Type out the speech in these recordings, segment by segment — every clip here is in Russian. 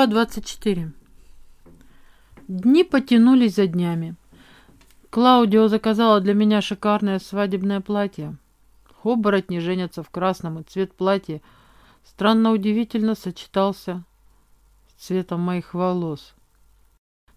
Графа 24. Дни потянулись за днями. Клаудио заказала для меня шикарное свадебное платье. Оборотни женятся в красном, и цвет платья странно удивительно сочетался с цветом моих волос.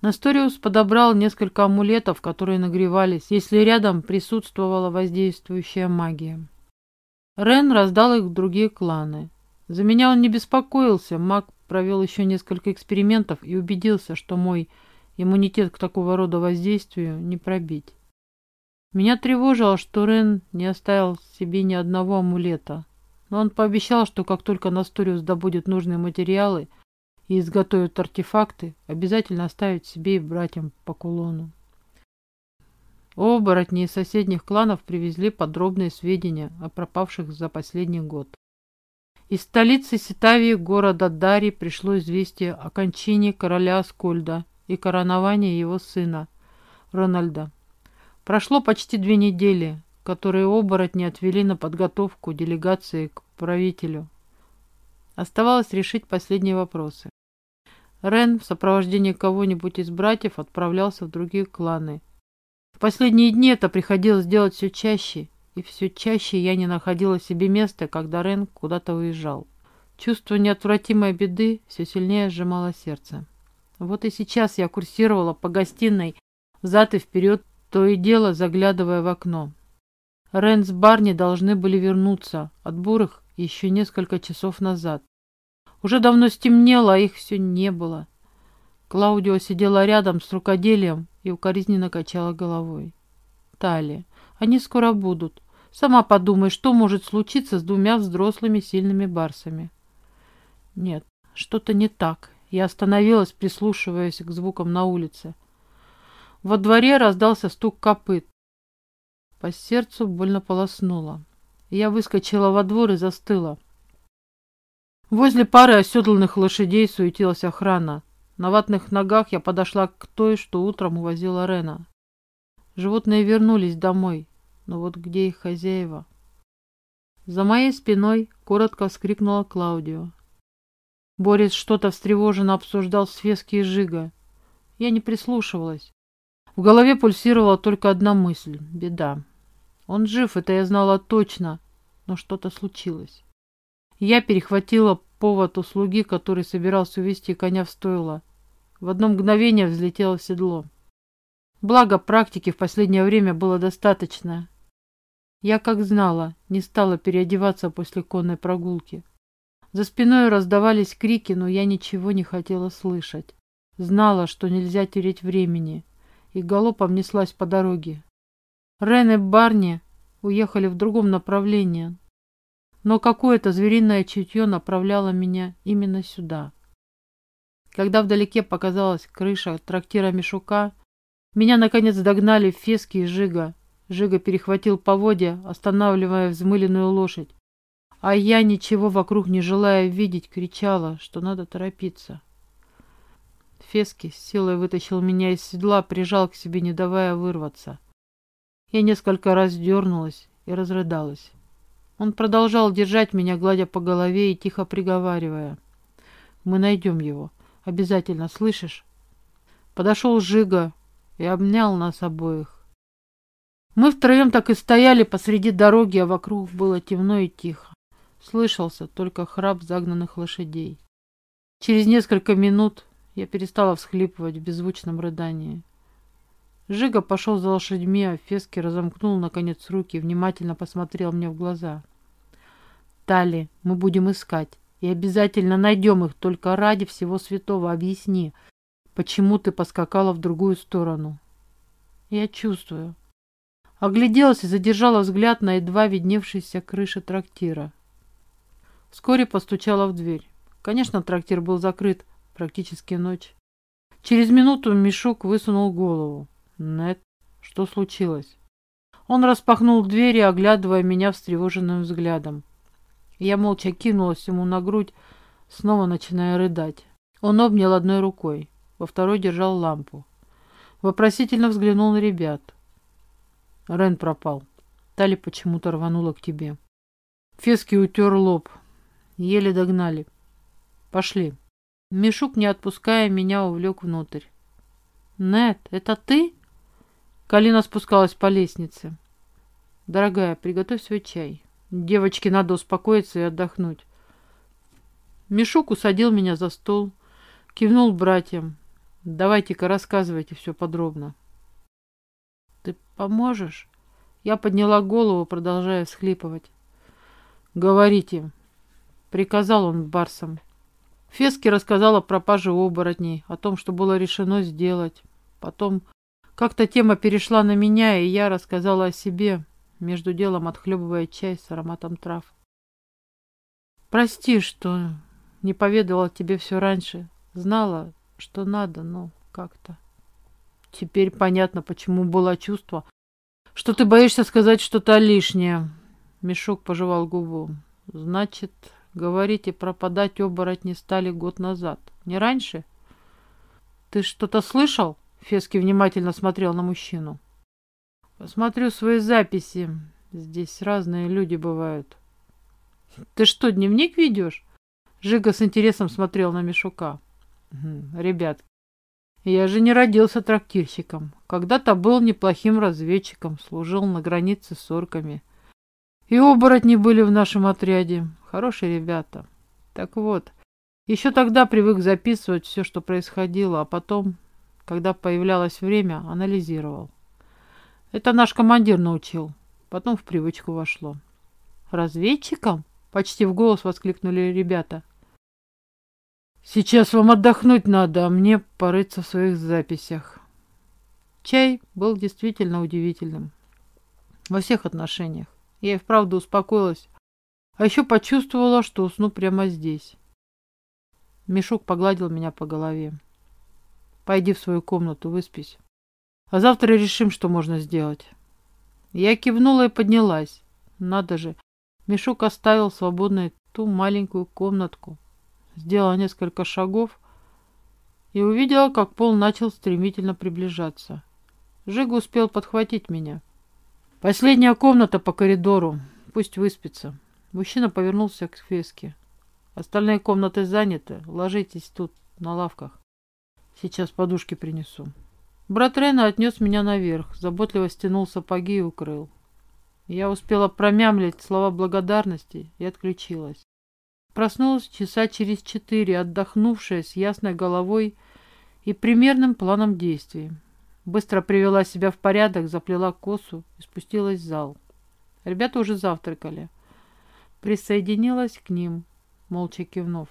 Насториус подобрал несколько амулетов, которые нагревались, если рядом присутствовала воздействующая магия. Рен раздал их в другие кланы. За меня он не беспокоился, маг провел еще несколько экспериментов и убедился, что мой иммунитет к такого рода воздействию не пробить. Меня тревожило, что Рен не оставил себе ни одного амулета, но он пообещал, что как только Насториус добудет нужные материалы и изготовит артефакты, обязательно оставит себе и братьям по кулону. Оборотни из соседних кланов привезли подробные сведения о пропавших за последний год. Из столицы Ситавии, города Дари, пришло известие о кончине короля Аскольда и короновании его сына, Рональда. Прошло почти две недели, которые оборотни отвели на подготовку делегации к правителю. Оставалось решить последние вопросы. Рен в сопровождении кого-нибудь из братьев отправлялся в другие кланы. В последние дни это приходилось делать все чаще, и все чаще я не находила себе места, когда Рен куда-то уезжал. Чувство неотвратимой беды все сильнее сжимало сердце. Вот и сейчас я курсировала по гостиной взад и вперед, то и дело заглядывая в окно. Рен с Барни должны были вернуться от бурых еще несколько часов назад. Уже давно стемнело, а их все не было. Клаудио сидела рядом с рукоделием и укоризненно качала головой. Талия. Они скоро будут. Сама подумай, что может случиться с двумя взрослыми сильными барсами. Нет, что-то не так. Я остановилась, прислушиваясь к звукам на улице. Во дворе раздался стук копыт. По сердцу больно полоснуло. Я выскочила во двор и застыла. Возле пары оседланных лошадей суетилась охрана. На ватных ногах я подошла к той, что утром увозила Рена. Животные вернулись домой. Но вот где их хозяева? За моей спиной коротко вскрикнула Клаудио. Борис что-то встревоженно обсуждал с Фески и Жига. Я не прислушивалась. В голове пульсировала только одна мысль — беда. Он жив, это я знала точно, но что-то случилось. Я перехватила повод у слуги, который собирался увести коня в стойло. В одно мгновение взлетела в седло. Благо, практики в последнее время было достаточно. Я, как знала, не стала переодеваться после конной прогулки. За спиной раздавались крики, но я ничего не хотела слышать. Знала, что нельзя тереть времени, и галопом неслась по дороге. Рен и Барни уехали в другом направлении, но какое-то звериное чутье направляло меня именно сюда. Когда вдалеке показалась крыша трактира Мишука, меня наконец догнали Фески и Жига. Жига перехватил поводья, останавливая взмыленную лошадь. А я, ничего вокруг не желая видеть, кричала, что надо торопиться. Фески с силой вытащил меня из седла, прижал к себе, не давая вырваться. Я несколько раз дернулась и разрыдалась. Он продолжал держать меня, гладя по голове и тихо приговаривая. «Мы найдем его. Обязательно, слышишь?» Подошел Жига и обнял нас обоих. Мы втроем так и стояли посреди дороги, а вокруг было темно и тихо. Слышался только храп загнанных лошадей. Через несколько минут я перестала всхлипывать в беззвучном рыдании. Жига пошел за лошадьми, а Фески разомкнул, наконец, руки и внимательно посмотрел мне в глаза. «Тали, мы будем искать, и обязательно найдем их, только ради всего святого объясни, почему ты поскакала в другую сторону». «Я чувствую», Огляделась и задержала взгляд на едва видневшейся крыши трактира. Вскоре постучала в дверь. Конечно, трактир был закрыт, практически ночь. Через минуту Мишук высунул голову. «Нет, что случилось?» Он распахнул дверь, оглядывая меня встревоженным взглядом. Я молча кинулась ему на грудь, снова начиная рыдать. Он обнял одной рукой, во второй держал лампу. Вопросительно взглянул на ребят. Рен пропал. Тали почему-то рванула к тебе. Фески утер лоб. Еле догнали. Пошли. Мишук, не отпуская меня, увлек внутрь. «Нет, это ты?» Калина спускалась по лестнице. «Дорогая, приготовь свой чай. Девочке надо успокоиться и отдохнуть». Мишук усадил меня за стол, кивнул братьям. «Давайте-ка рассказывайте все подробно». «Ты поможешь?» Я подняла голову, продолжая всхлипывать. «Говорите», — приказал он барсам. Фески рассказала про пропаже оборотней, о том, что было решено сделать. Потом как-то тема перешла на меня, и я рассказала о себе, между делом отхлебывая чай с ароматом трав. «Прости, что не поведала тебе все раньше. Знала, что надо, но как-то...» Теперь понятно, почему было чувство, что ты боишься сказать что-то лишнее. Мешок пожевал губу. Значит, говорите, пропадать оборотни стали год назад. Не раньше? Ты что-то слышал? Фески внимательно смотрел на мужчину. Посмотрю свои записи. Здесь разные люди бывают. Ты что, дневник ведешь? Жига с интересом смотрел на Мишука. Ребят, я же не родился трактирщиком. Когда-то был неплохим разведчиком, служил на границе с орками. И оборотни были в нашем отряде. Хорошие ребята. Так вот, еще тогда привык записывать все, что происходило, а потом, когда появлялось время, анализировал. Это наш командир научил. Потом в привычку вошло. «Разведчиком?» — почти в голос воскликнули ребята. Сейчас вам отдохнуть надо, а мне порыться в своих записях. Чай был действительно удивительным. Во всех отношениях. Я и вправду успокоилась. А еще почувствовала, что усну прямо здесь. Мешок погладил меня по голове. Пойди в свою комнату, выспись. А завтра решим, что можно сделать. Я кивнула и поднялась. Надо же, Мешок оставил свободной ту маленькую комнатку, сделала несколько шагов и увидела, как пол начал стремительно приближаться. Жига успел подхватить меня. «Последняя комната по коридору. Пусть выспится». Мужчина повернулся к Феске. «Остальные комнаты заняты. Ложитесь тут, на лавках. Сейчас подушки принесу». Брат Рена отнес меня наверх, заботливо стянул сапоги и укрыл. Я успела промямлить слова благодарности и отключилась. Проснулась часа через четыре, отдохнувшая, с ясной головой и примерным планом действий. Быстро привела себя в порядок, заплела косу и спустилась в зал. Ребята уже завтракали. Присоединилась к ним, молча кивнув.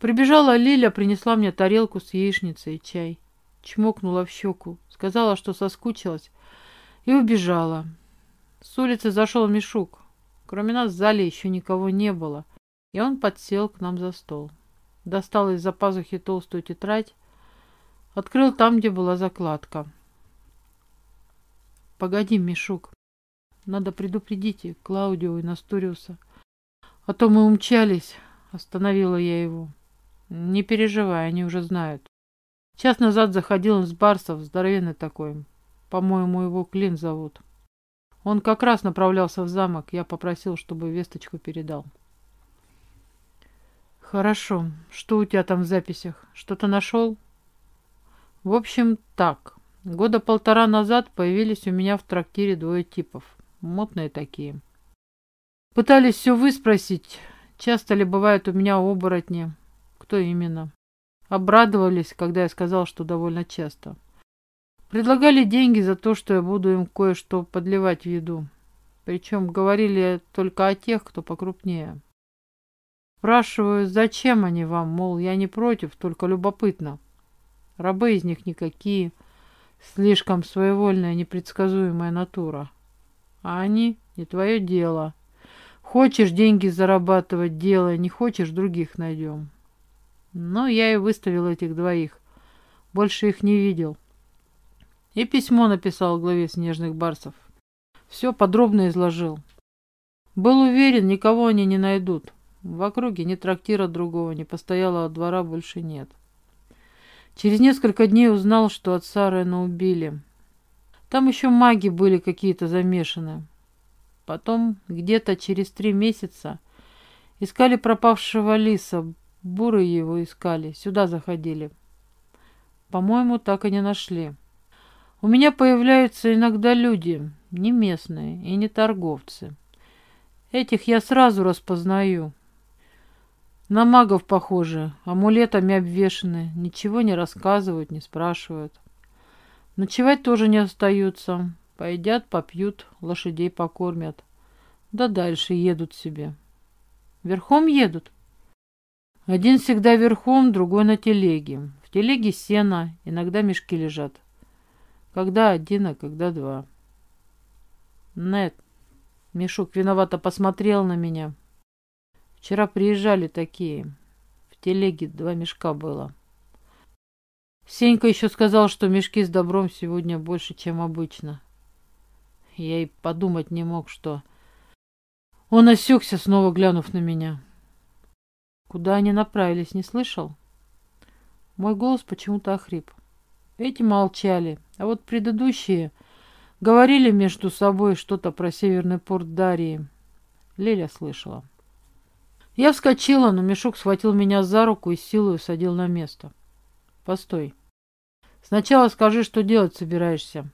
Прибежала Лиля, принесла мне тарелку с яичницей и чай. Чмокнула в щеку, сказала, что соскучилась, и убежала. С улицы зашел Мишук. Кроме нас в зале еще никого не было — и он подсел к нам за стол. Достал из-за пазухи толстую тетрадь, открыл там, где была закладка. «Погоди, Мишук, надо предупредить Клаудио и Настуриуса, а то мы умчались», — остановила я его. «Не переживай, они уже знают. Час назад заходил из Барсов, здоровенный такой. По-моему, его Клин зовут. Он как раз направлялся в замок, я попросил, чтобы весточку передал». Хорошо. Что у тебя там в записях? Что-то нашел? В общем, так. Года полтора назад появились у меня в трактире двое типов. Мутные такие. Пытались все выспросить, часто ли бывают у меня оборотни. Кто именно? Обрадовались, когда я сказал, что довольно часто. Предлагали деньги за то, что я буду им кое-что подливать в еду. Причем говорили только о тех, кто покрупнее. Спрашиваю, зачем они вам, мол, я не против, только любопытно. Рабы из них никакие, слишком своевольная, непредсказуемая натура. А они не твое дело. Хочешь деньги зарабатывать, делай, не хочешь, других найдем. Но я и выставил этих двоих. Больше их не видел. И письмо написал главе снежных барсов. Все подробно изложил. Был уверен, никого они не найдут. В округе ни трактира другого, ни постоялого двора больше нет. Через несколько дней узнал, что отца Рена убили. Там еще маги были какие-то замешаны. Потом, где-то через три месяца, искали пропавшего лиса. Буры его искали, сюда заходили. По-моему, так и не нашли. У меня появляются иногда люди, не местные и не торговцы. Этих я сразу распознаю. На магов похожи, амулетами обвешаны, ничего не рассказывают, не спрашивают. Ночевать тоже не остаются. Поедят, попьют, лошадей покормят. Да дальше едут себе. Верхом едут? Один всегда верхом, другой на телеге. В телеге сено, иногда мешки лежат. Когда один, а когда два. Нет, Мишук виновато посмотрел на меня. Вчера приезжали такие. В телеге два мешка было. Сенька еще сказал, что мешки с добром сегодня больше, чем обычно. Я и подумать не мог, что... Он осекся, снова глянув на меня. Куда они направились, не слышал? Мой голос почему-то охрип. Эти молчали, а вот предыдущие говорили между собой что-то про северный порт Дарии. Леля слышала. Я вскочила, но мешок схватил меня за руку и силой усадил на место. Постой. Сначала скажи, что делать собираешься.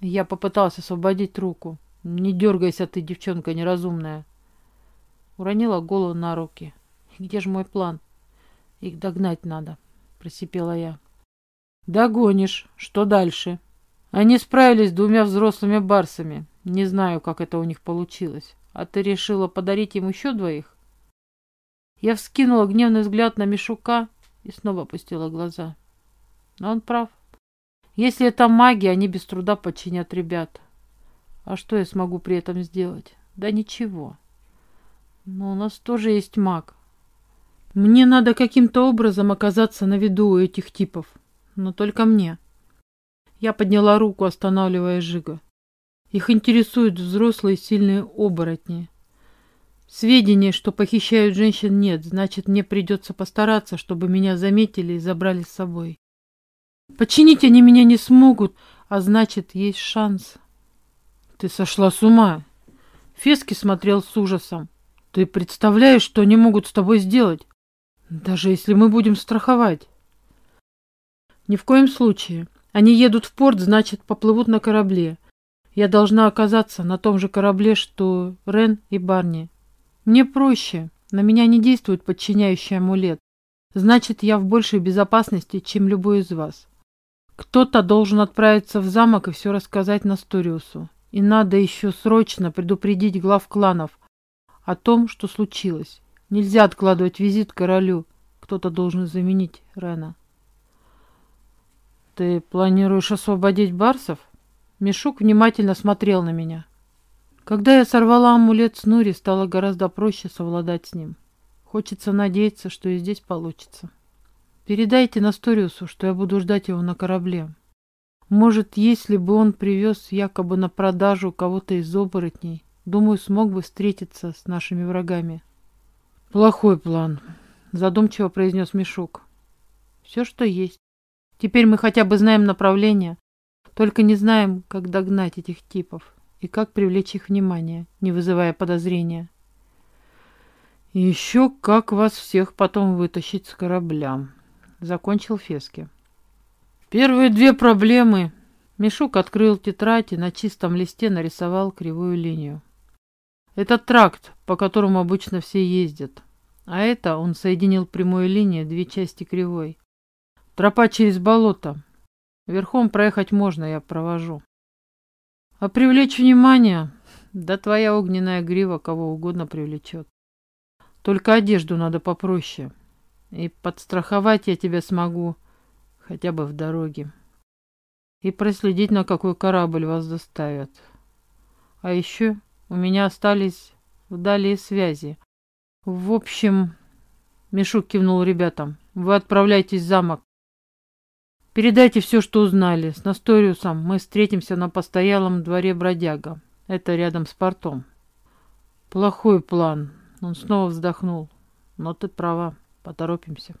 Я попытался освободить руку. Не дергайся ты, девчонка неразумная. Уронила голову на руки. Где же мой план? Их догнать надо, просипела я. Догонишь. Что дальше? Они справились с двумя взрослыми барсами. Не знаю, как это у них получилось. А ты решила подарить им еще двоих? Я вскинула гневный взгляд на Мишука и снова опустила глаза. Но он прав. Если это магия, они без труда подчинят ребят. А что я смогу при этом сделать? Да ничего. Но у нас тоже есть маг. Мне надо каким-то образом оказаться на виду у этих типов. Но только мне. Я подняла руку, останавливая Жига. Их интересуют взрослые сильные оборотни. Сведений, что похищают женщин, нет, значит, мне придется постараться, чтобы меня заметили и забрали с собой. Починить они меня не смогут, а значит, есть шанс. Ты сошла с ума. Фески смотрел с ужасом. Ты представляешь, что они могут с тобой сделать? Даже если мы будем страховать. Ни в коем случае. Они едут в порт, значит, поплывут на корабле. Я должна оказаться на том же корабле, что Рен и Барни. Мне проще. На меня не действует подчиняющий амулет. Значит, я в большей безопасности, чем любой из вас. Кто-то должен отправиться в замок и все рассказать Насториусу. И надо еще срочно предупредить глав кланов о том, что случилось. Нельзя откладывать визит королю. Кто-то должен заменить Рена. Ты планируешь освободить барсов? Мишук внимательно смотрел на меня. Когда я сорвала амулет с Нури, стало гораздо проще совладать с ним. Хочется надеяться, что и здесь получится. Передайте Насториусу, что я буду ждать его на корабле. Может, если бы он привез якобы на продажу кого-то из оборотней, думаю, смог бы встретиться с нашими врагами. Плохой план, задумчиво произнес Мишук. Все, что есть. Теперь мы хотя бы знаем направление, только не знаем, как догнать этих типов и как привлечь их внимание, не вызывая подозрения. Еще как вас всех потом вытащить с корабля закончил Фески. Первые две проблемы. Мишук открыл тетрадь и на чистом листе нарисовал кривую линию. Это тракт, по которому обычно все ездят. А это он соединил прямой линией две части кривой. Тропа через болото. Верхом проехать можно, я провожу. А привлечь внимание? Да твоя огненная грива кого угодно привлечет. Только одежду надо попроще. И подстраховать я тебя смогу, хотя бы в дороге. И проследить, на какой корабль вас доставят. А еще у меня остались вдали связи. В общем, Мишук кивнул ребятам, вы отправляйтесь в замок. Передайте все, что узнали. С Насториусом мы встретимся на постоялом дворе бродяга. Это рядом с портом. Плохой план. Он снова вздохнул. Но ты права. Поторопимся.